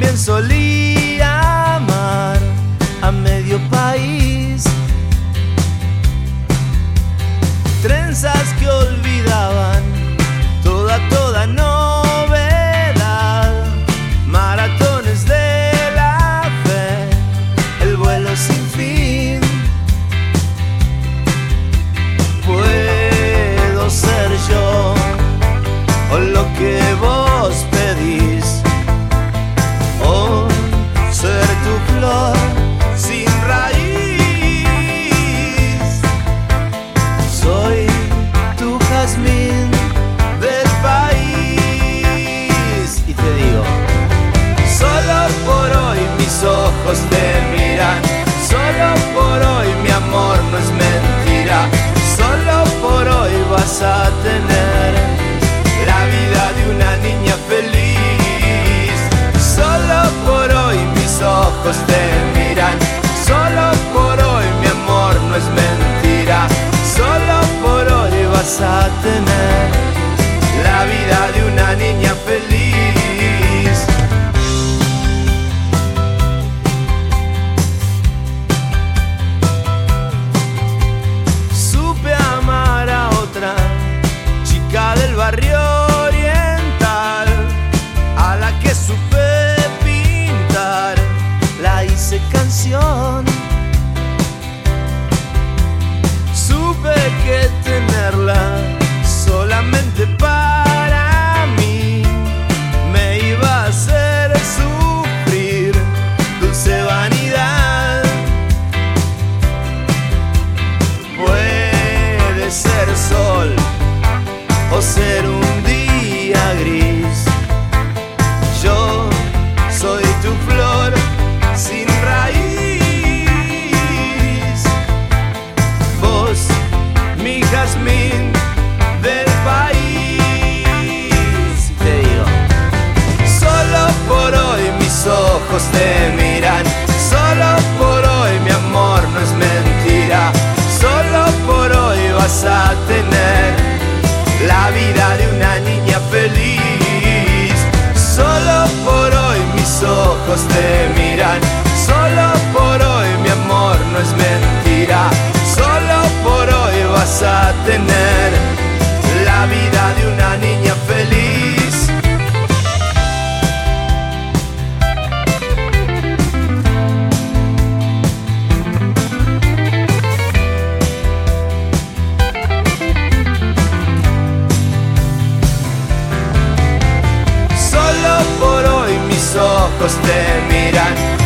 también solía amar a medio país. Trenzas que te miran. Solo por hoy mi amor no es mentira. Solo por hoy vas a tener la vida de una niña. pasión. Supe que tenerla. ojos te miran. ojos te miran.